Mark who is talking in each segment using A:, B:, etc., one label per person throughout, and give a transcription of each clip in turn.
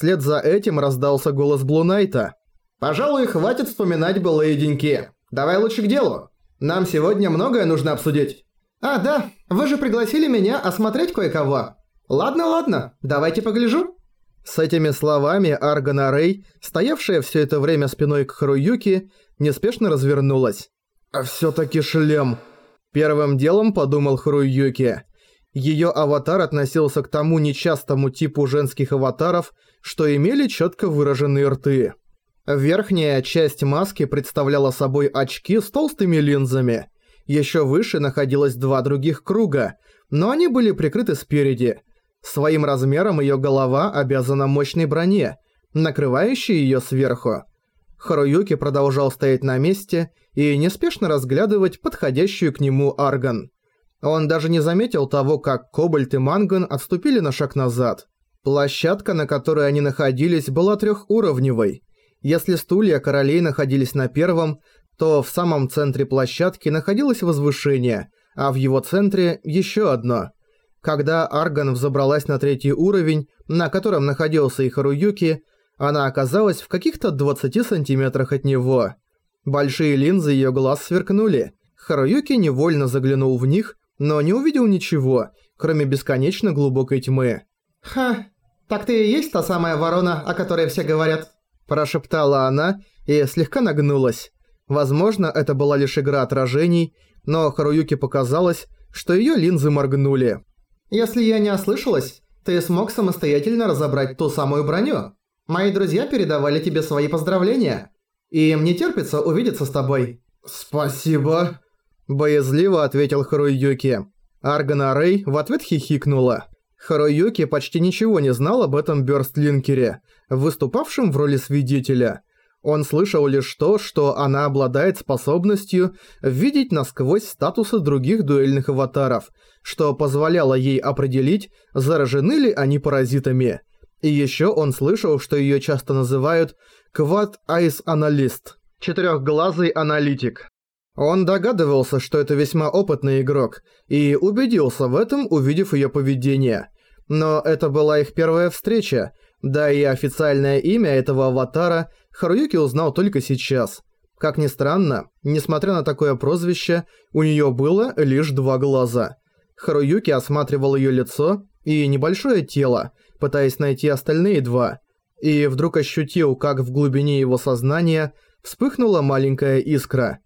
A: вслед за этим раздался голос Блунайта. «Пожалуй, хватит вспоминать былые деньки. Давай лучше к делу. Нам сегодня многое нужно обсудить». «А, да, вы же пригласили меня осмотреть кое-кого. Ладно, ладно, давайте погляжу». С этими словами Аргана Рэй, стоявшая все это время спиной к Харуюки, неспешно развернулась. «А всё-таки шлем!» Первым делом подумал Харуюки. Её аватар относился к тому нечастому типу женских аватаров, что имели чётко выраженные рты. Верхняя часть маски представляла собой очки с толстыми линзами. Ещё выше находилось два других круга, но они были прикрыты спереди – Своим размером её голова обязана мощной броне, накрывающей её сверху. Харуюки продолжал стоять на месте и неспешно разглядывать подходящую к нему арган. Он даже не заметил того, как Кобальт и Манган отступили на шаг назад. Площадка, на которой они находились, была трехуровневой. Если стулья королей находились на первом, то в самом центре площадки находилось возвышение, а в его центре еще одно – когда Арган взобралась на третий уровень, на котором находился и Харуюки, она оказалась в каких-то 20 сантиметрах от него. Большие линзы её глаз сверкнули. Харуюки невольно заглянул в них, но не увидел ничего, кроме бесконечно глубокой тьмы. «Ха, так ты и есть та самая ворона, о которой все говорят?» Прошептала она и слегка нагнулась. Возможно, это была лишь игра отражений, но Харуюки показалось, что её линзы моргнули. Если я не ослышалась, ты смог самостоятельно разобрать ту самую броню. Мои друзья передавали тебе свои поздравления. И мне терпится увидеться с тобой». «Спасибо», – боязливо ответил Харуюки. Аргана Рэй в ответ хихикнула. Харуюки почти ничего не знал об этом Бёрстлинкере, выступавшем в роли свидетеля. Он слышал лишь то, что она обладает способностью видеть насквозь статусы других дуэльных аватаров, что позволяло ей определить, заражены ли они паразитами. И еще он слышал, что ее часто называют «Квад Айс Аналист» – четырехглазый аналитик. Он догадывался, что это весьма опытный игрок, и убедился в этом, увидев ее поведение. Но это была их первая встреча – да и официальное имя этого аватара Харуюки узнал только сейчас. Как ни странно, несмотря на такое прозвище, у неё было лишь два глаза. Харуюки осматривал её лицо и небольшое тело, пытаясь найти остальные два. И вдруг ощутил, как в глубине его сознания вспыхнула маленькая искра.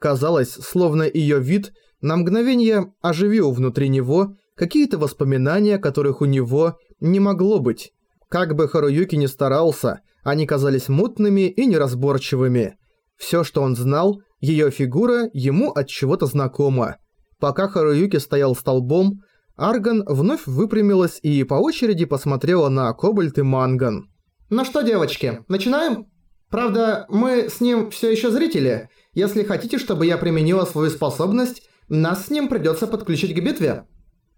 A: Казалось, словно её вид на мгновение оживил внутри него какие-то воспоминания, которых у него не могло быть. Как бы Харуюки ни старался, они казались мутными и неразборчивыми. Всё, что он знал, её фигура ему от чего-то знакома. Пока Харуюки стоял столбом, Арган вновь выпрямилась и по очереди посмотрела на Кобальт и Манган. «Ну что, девочки, начинаем? Правда, мы с ним всё ещё зрители. Если хотите, чтобы я применила свою способность, нас с ним придётся подключить к битве».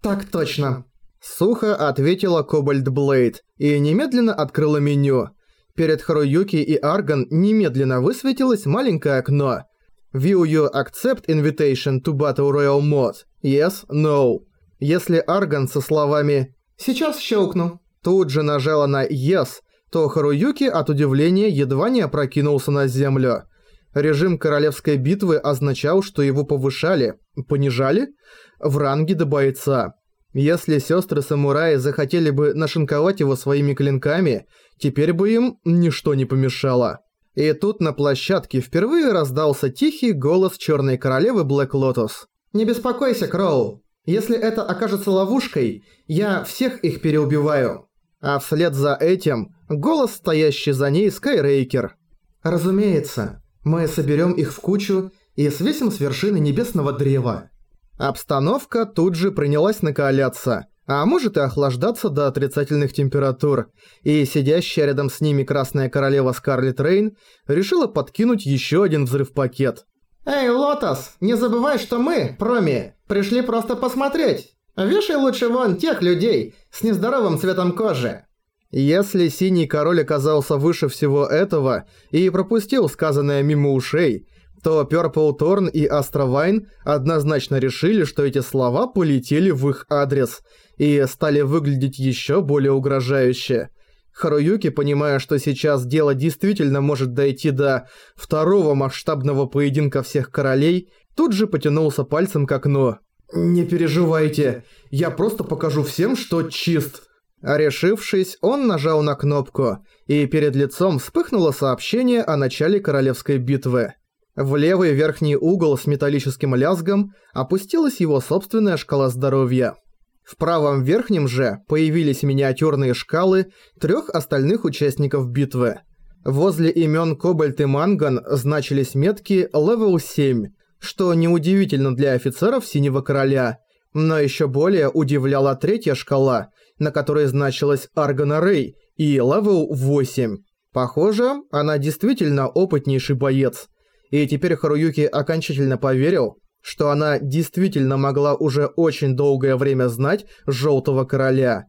A: «Так точно», Сухо ответила Кобальт Блейд и немедленно открыла меню. Перед Харуюки и Арган немедленно высветилось маленькое окно. View you accept invitation to Battle Royale Mod? Yes, no. Если Арган со словами «Сейчас щелкну» тут же нажала на «Yes», то Харуюки от удивления едва не опрокинулся на землю. Режим королевской битвы означал, что его повышали, понижали в ранге до бойца. Если сестры-самураи захотели бы нашинковать его своими клинками, теперь бы им ничто не помешало. И тут на площадке впервые раздался тихий голос Черной Королевы Блэк Лотос. «Не беспокойся, Кроу. Если это окажется ловушкой, я всех их переубиваю». А вслед за этим голос, стоящий за ней, Скайрейкер. «Разумеется, мы соберем их в кучу и свесим с вершины небесного древа». Обстановка тут же принялась накаляться, а может и охлаждаться до отрицательных температур, и сидящая рядом с ними Красная Королева Скарлетт Рейн решила подкинуть еще один взрыв-пакет. «Эй, Лотос, не забывай, что мы, Проми, пришли просто посмотреть. Вешай лучше вон тех людей с нездоровым цветом кожи». Если Синий Король оказался выше всего этого и пропустил сказанное мимо ушей, то Purple Thorn и Vine однозначно решили, что эти слова полетели в их адрес и стали выглядеть еще более угрожающе. Харуюки, понимая, что сейчас дело действительно может дойти до второго масштабного поединка всех королей, тут же потянулся пальцем к окну. «Не переживайте, я просто покажу всем, что чист». Решившись, он нажал на кнопку, и перед лицом вспыхнуло сообщение о начале королевской битвы. В левый верхний угол с металлическим лязгом опустилась его собственная шкала здоровья. В правом верхнем же появились миниатюрные шкалы трех остальных участников битвы. Возле имен Кобальт и Манган значились метки «Level 7», что неудивительно для офицеров Синего Короля, но еще более удивляла третья шкала, на которой значилась Аргана Рэй и level 8. Похоже, она действительно опытнейший боец. И теперь Харуюки окончательно поверил, что она действительно могла уже очень долгое время знать Желтого Короля.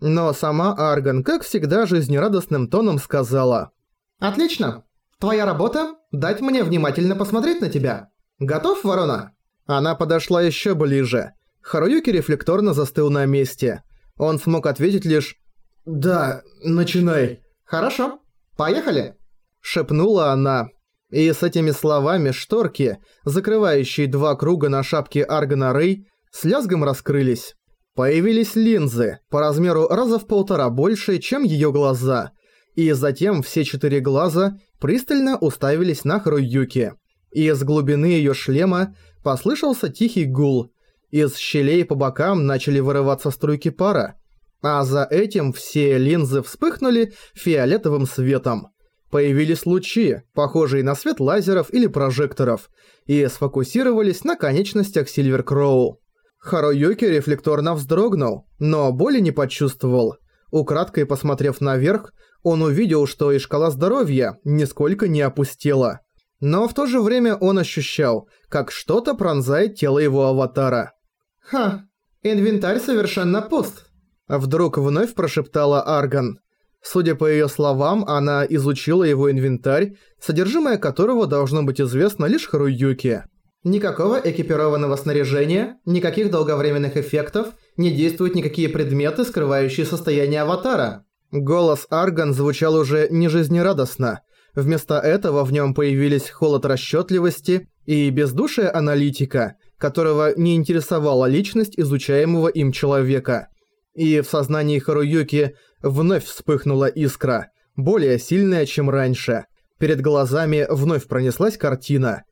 A: Но сама Арган, как всегда, жизнерадостным тоном сказала.
B: «Отлично. Твоя работа – дать мне внимательно посмотреть на тебя. Готов, ворона?»
A: Она подошла еще ближе. Харуюки рефлекторно застыл на месте. Он смог ответить лишь «Да, начинай».
B: «Хорошо. Поехали?»
A: Шепнула она, и с этими словами шторки, закрывающие два круга на шапке Аргана Рэй, с лязгом раскрылись. Появились линзы, по размеру раза в полтора больше, чем её глаза, и затем все четыре глаза пристально уставились на Харуюки. Из глубины её шлема послышался тихий гул. Из щелей по бокам начали вырываться струйки пара, а за этим все линзы вспыхнули фиолетовым светом. Появились лучи, похожие на свет лазеров или прожекторов, и сфокусировались на конечностях Сильвер Кроу. Харуюки рефлекторно вздрогнул, но боли не почувствовал. Украдкой посмотрев наверх, он увидел, что и шкала здоровья нисколько не опустела. Но в то же время он ощущал, как что-то пронзает тело его аватара.
B: «Ха, инвентарь совершенно пуст», –
A: вдруг вновь прошептала Арган. Судя по её словам, она изучила его инвентарь, содержимое которого должно быть известно лишь Харуюке.
B: Никакого экипированного снаряжения, никаких долговременных эффектов, не действуют никакие предметы, скрывающие состояние аватара.
A: Голос Арган звучал уже не жизнерадостно. Вместо этого в нём появились холод расчётливости и бездушие аналитика, которого не интересовала личность изучаемого им человека. И в сознании Харуюки вновь вспыхнула искра, более сильная, чем раньше. Перед глазами вновь пронеслась картина.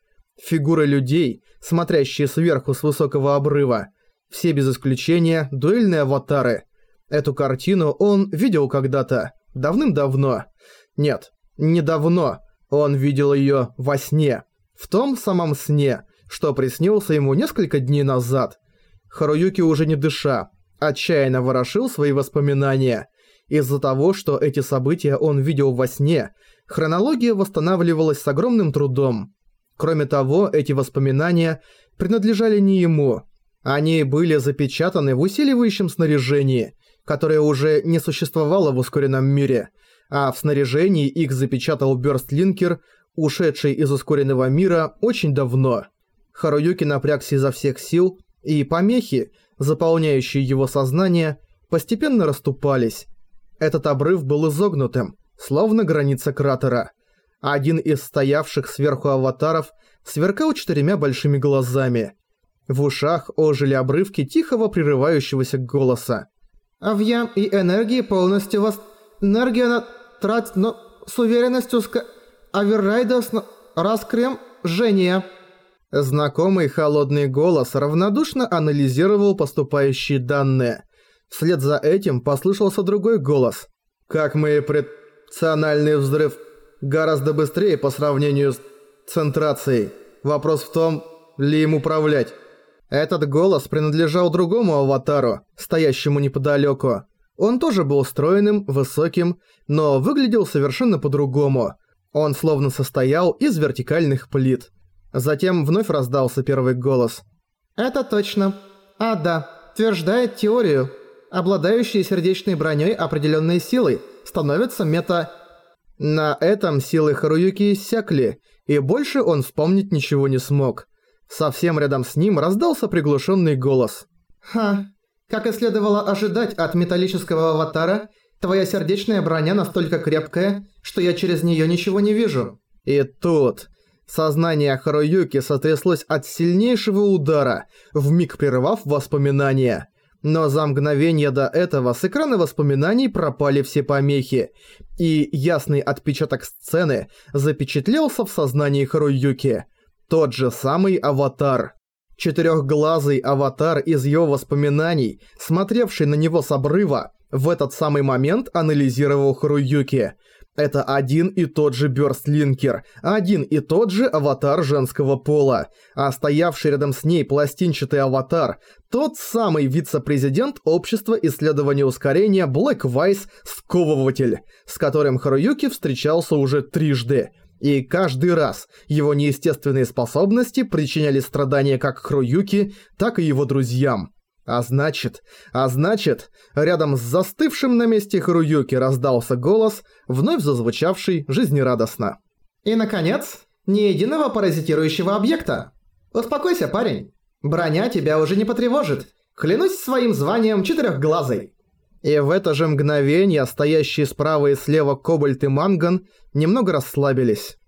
A: Фигуры людей, смотрящие сверху с высокого обрыва. Все без исключения дуэльные аватары. Эту картину он видел когда-то, давным-давно. Нет, недавно. Он видел её во сне. В том самом сне, что приснился ему несколько дней назад. Харуюки уже не дыша, отчаянно ворошил свои воспоминания. Из-за того, что эти события он видел во сне, хронология восстанавливалась с огромным трудом. Кроме того, эти воспоминания принадлежали не ему. Они были запечатаны в усиливающем снаряжении, которое уже не существовало в ускоренном мире, а в снаряжении их запечатал Бёрстлинкер, ушедший из ускоренного мира очень давно. Харуюки напрягся изо всех сил, и помехи, заполняющие его сознание, постепенно расступались, этот обрыв был изогнутым, словно граница кратера. Один из стоявших сверху аватаров сверкал четырьмя большими глазами. В ушах ожили обрывки тихого прерывающегося голоса.
B: «Авьям и энергии полностью вас... Энергия на... трать... но... с уверенностью ска... Аверрайдас... раскрем... жения...»
A: Знакомый холодный голос равнодушно анализировал поступающие данные – Вслед за этим послышался другой голос. «Как мы предциональный взрыв гораздо быстрее по сравнению с центрацией. Вопрос в том, ли им управлять». Этот голос принадлежал другому аватару, стоящему неподалеку. Он тоже был стройным, высоким, но выглядел совершенно по-другому. Он словно состоял из вертикальных плит. Затем вновь раздался первый голос.
B: «Это точно. А, да, утверждает теорию, обладающие сердечной броней определенной силой, становятся мета...
A: На этом силы Харуюки иссякли, и больше он вспомнить ничего не смог. Совсем рядом с ним раздался приглушенный голос.
B: «Ха, как и следовало ожидать от металлического аватара, Твоя сердечная броня настолько крепкая, что я через неё ничего не вижу».
A: И тут сознание Харуюки сотряслось от сильнейшего удара, вмиг прервав воспоминания. Но за мгновение до этого с экрана воспоминаний пропали все помехи, и ясный отпечаток сцены запечатлелся в сознании Харуюки. Тот же самый аватар. Четырехглазый аватар из его воспоминаний, смотревший на него с обрыва, в этот самый момент анализировал Харуюки. Это один и тот же Бёрстлинкер, один и тот же аватар женского пола, а стоявший рядом с ней пластинчатый аватар – тот самый вице-президент Общества исследования ускорения Black Vice Сковыватель, с которым Харуюки встречался уже трижды – и каждый раз его неестественные способности причиняли страдания как Хруюки, так и его друзьям. А значит, а значит, рядом с застывшим на месте Харуюки раздался голос, вновь зазвучавший жизнерадостно.
B: «И, наконец, ни единого паразитирующего объекта. Успокойся, парень. Броня тебя уже не потревожит. Клянусь своим званием четырехглазой».
A: И в это же мгновение стоящие справа и слева Кобальт и Манган немного расслабились.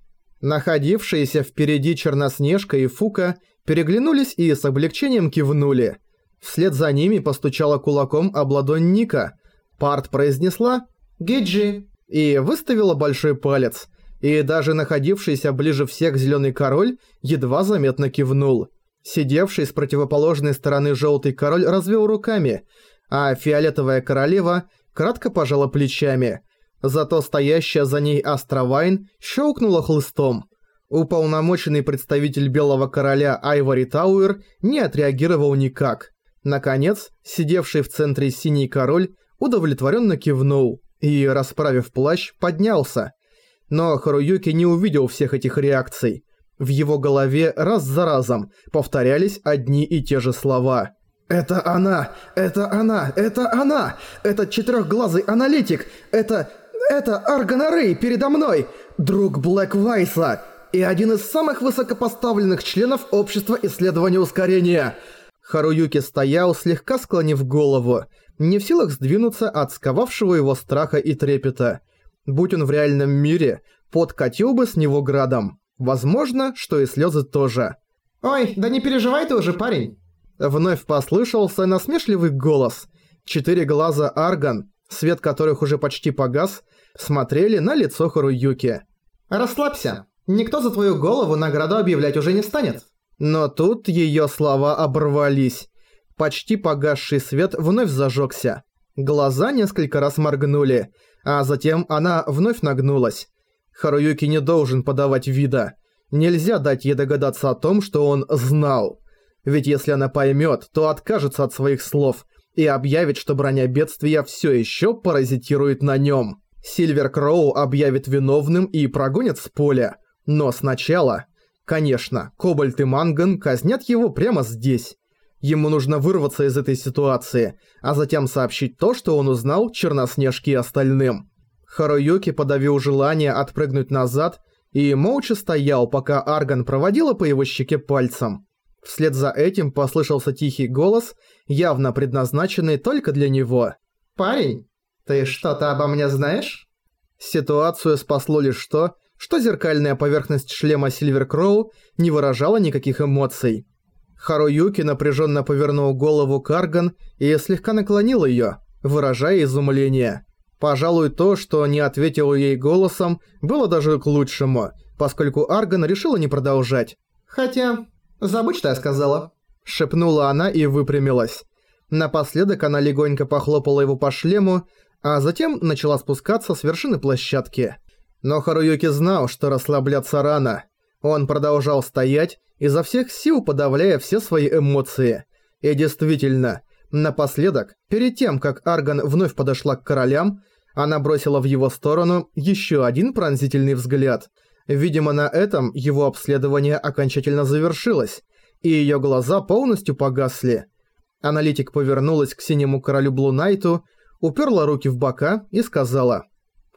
A: Находившиеся впереди Черноснежка и Фука переглянулись и с облегчением кивнули. Вслед за ними постучала кулаком об ладонь Ника. Парт произнесла «Гиджи» и выставила большой палец. И даже находившийся ближе всех Зелёный Король едва заметно кивнул. Сидевший с противоположной стороны Желтый Король развел руками – а фиолетовая королева кратко пожала плечами. Зато стоящая за ней Астровайн щелкнула хлыстом. Уполномоченный представитель Белого Короля Айвори Тауэр не отреагировал никак. Наконец, сидевший в центре Синий Король удовлетворенно кивнул и, расправив плащ, поднялся. Но Харуюки не увидел всех этих реакций. В его голове раз за разом повторялись одни и те же слова – «Это она! Это она! Это она! Этот четырехглазый аналитик! Это... это Аргонорей передо мной! Друг Блэк Вайса! И один из самых высокопоставленных членов Общества исследования ускорения!» Харуюки стоял, слегка склонив голову, не в силах сдвинуться от сковавшего его страха и трепета. Будь он в реальном мире, пот катил бы с него градом. Возможно, что и слезы тоже.
B: «Ой, да не переживай ты уже, парень!»
A: Вновь послышался насмешливый голос. Четыре глаза Арган, свет которых уже почти погас, смотрели на лицо Харуюки.
B: «Расслабься. Никто за твою голову награду объявлять уже не станет».
A: Но тут её слова оборвались. Почти погасший свет вновь зажёгся. Глаза несколько раз моргнули, а затем она вновь нагнулась. Харуюки не должен подавать вида. Нельзя дать ей догадаться о том, что он знал. Ведь если она поймет, то откажется от своих слов и объявит, что броня бедствия все еще паразитирует на нем. Сильвер Кроу объявит виновным и прогонит с поля. Но сначала... Конечно, Кобальт и Манган казнят его прямо здесь. Ему нужно вырваться из этой ситуации, а затем сообщить то, что он узнал Черноснежке и остальным. Харуюки подавил желание отпрыгнуть назад и молча стоял, пока Арган проводила по его щеке пальцем. Вслед за этим послышался тихий голос, явно предназначенный только для него.
B: «Парень, ты что-то обо мне знаешь?»
A: Ситуацию спасло лишь то, что зеркальная поверхность шлема Сильвер Кроу не выражала никаких эмоций. Харуюки напряженно повернул голову Карган и слегка наклонил ее, выражая изумление. Пожалуй, то, что не ответил ей голосом, было даже к лучшему, поскольку Арган решила не продолжать.
B: «Хотя, «Забудь, что я сказала», —
A: шепнула она и выпрямилась. Напоследок она легонько похлопала его по шлему, а затем начала спускаться с вершины площадки. Но Харуюки знал, что расслабляться рано. Он продолжал стоять, изо всех сил подавляя все свои эмоции. И действительно, напоследок, перед тем, как Арган вновь подошла к королям, она бросила в его сторону еще один пронзительный взгляд — Видимо, на этом его обследование окончательно завершилось, и её глаза полностью погасли. Аналитик повернулась к синему королю Блунайту, уперла руки в бока и сказала.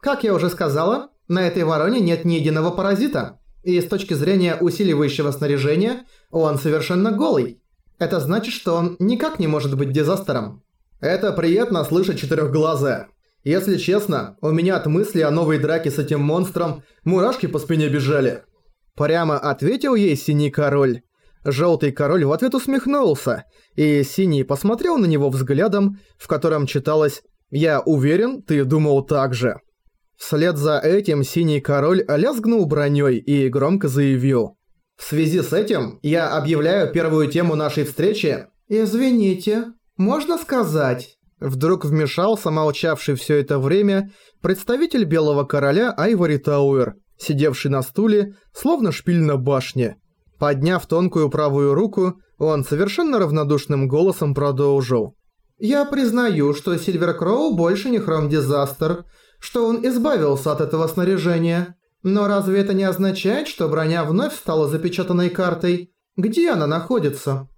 B: «Как я уже сказала, на этой вороне нет ни единого паразита, и с точки зрения усиливающего снаряжения он совершенно голый. Это значит, что он никак не может быть дизастером».
A: «Это приятно слышать четырёхглазая. Если честно, у меня от мысли о новой драке с этим монстром мурашки по спине бежали. Прямо ответил ей Синий Король. Желтый Король в ответ усмехнулся, и Синий посмотрел на него взглядом, в котором читалось «Я уверен, ты думал так же». Вслед за этим Синий Король лязгнул броней и громко заявил «В связи с этим я объявляю первую тему нашей встречи
B: «Извините, можно сказать?»
A: Вдруг вмешался молчавший все это время представитель Белого Короля Айвори Тауэр, сидевший на стуле, словно шпиль на башне. Подняв тонкую правую руку, он совершенно равнодушным голосом продолжил.
B: «Я признаю, что Сильвер Кроу больше не Хром Дизастер, что он избавился от этого снаряжения. Но разве это не означает, что броня вновь стала запечатанной картой? Где она находится?»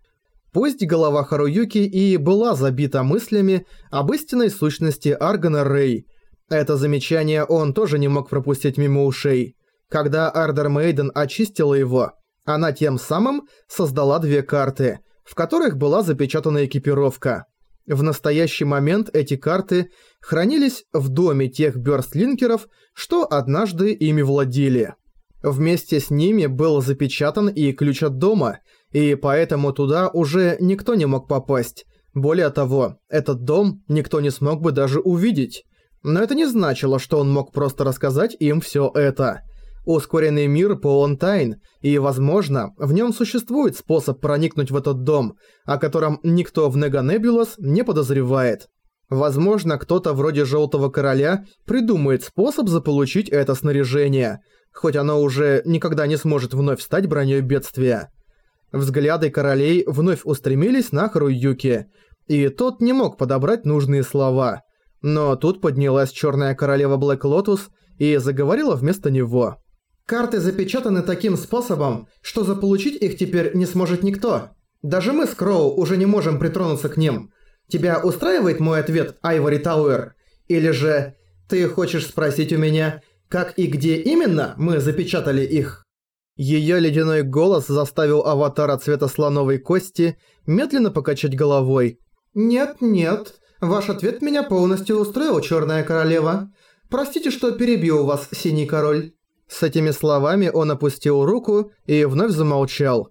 A: Пусть голова Харуюки и была забита мыслями об истинной сущности Аргана Рэй, это замечание он тоже не мог пропустить мимо ушей. Когда Ардер Мейден очистила его, она тем самым создала две карты, в которых была запечатана экипировка. В настоящий момент эти карты хранились в доме тех бёрстлинкеров, что однажды ими владели. Вместе с ними был запечатан и ключ от дома, и поэтому туда уже никто не мог попасть. Более того, этот дом никто не смог бы даже увидеть. Но это не значило, что он мог просто рассказать им всё это. Ускоренный мир полон тайн, и, возможно, в нем существует способ проникнуть в этот дом, о котором никто в Нега Небьюлас не подозревает. Возможно, кто-то вроде Желтого Короля придумает способ заполучить это снаряжение, хоть оно уже никогда не сможет вновь стать броней бедствия. Взгляды королей вновь устремились на Харуюки, и тот не мог подобрать нужные слова. Но тут поднялась Черная Королева Блэк Лотус и заговорила вместо него.
B: Карты запечатаны таким способом, что заполучить их теперь не сможет никто. Даже мы с Кроу уже не можем притронуться к ним. Тебя устраивает мой ответ, Айвори Тауэр? Или же ты хочешь спросить у меня, как и где именно мы запечатали их?»
A: Её ледяной голос заставил аватара цвета слоновой кости медленно покачать головой.
B: «Нет, нет, ваш ответ меня полностью устроил, Чёрная Королева. Простите, что перебил вас, Синий Король».
A: С этими словами он опустил руку и вновь замолчал.